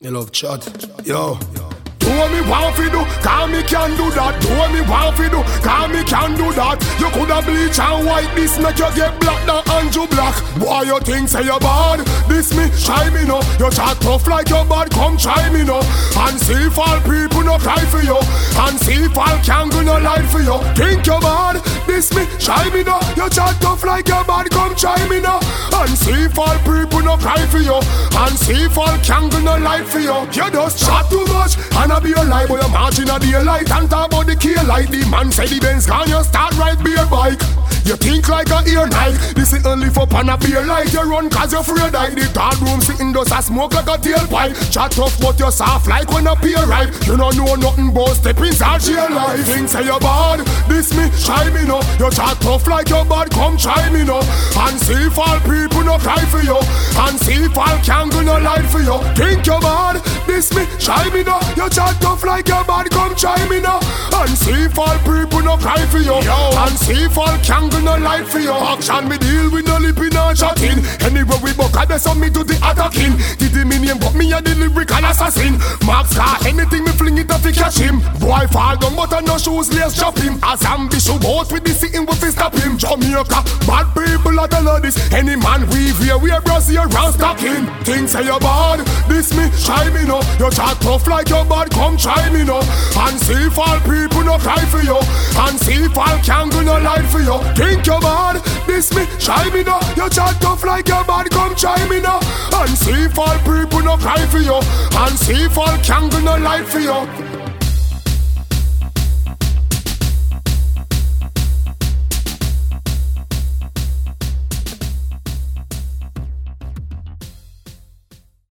You love chat. Yo. Do what me want fi do, cause me can do that. Do me want fi do, cause me can do that. You coulda bleach and white this, make you get black now and you Black. Boy, you think say you bad? This me, try me no. You chat tough like your bad, come try me no. And see if all people no cry for you, and see if all kangaroo no lie for you. Think you bad? This me, try me no. You chat tough like your bad, come try me no. See if all people no cry for you, and see if all kangaroo no lie for you. You just chat too much, and I be a lie, but you march in a daylight and talk about the key light. The man said the Benz can you start right beer bike. You think like a ear knife This is only for pan a beer light. You run cause you're The dark room sitting does a smoke like a tailpipe. Chat tough but you soft like when a peer ripe. You don't know nothing but step inside your life. Things say you're bad, this me, try me no You chat tough like you bad, come try me no And see if all people no cry for you And see if all kangaroo no lie for you Think you bad, this me, try me now. You chat tough like your bad, come try me now. And see if all people no cry for you And see if all kangaroo no light for your action. Me deal with no lipping or chatting. Anywhere we buck, I on me to the attacking. Did the minion, but me a the lyrical assassin. Marks car, anything me fling it up to catch him. Boy fall down, but I no shoes, let's drop him. As ambitious boat with the sitting, we fi stop him. Jamaica, bad people are tell this. Any man we wear, we a brazier round stocking. Things say you bad, this me, try me no. You chat tough like your bad, come try me no. And see if all people no cry for you. And see if all kangaroo no lie for you. Think you're bad, this me, try me no. You chat tough like your bad, come try me no. And see if all people no cry for you. And see if all kangaroo no lie for you.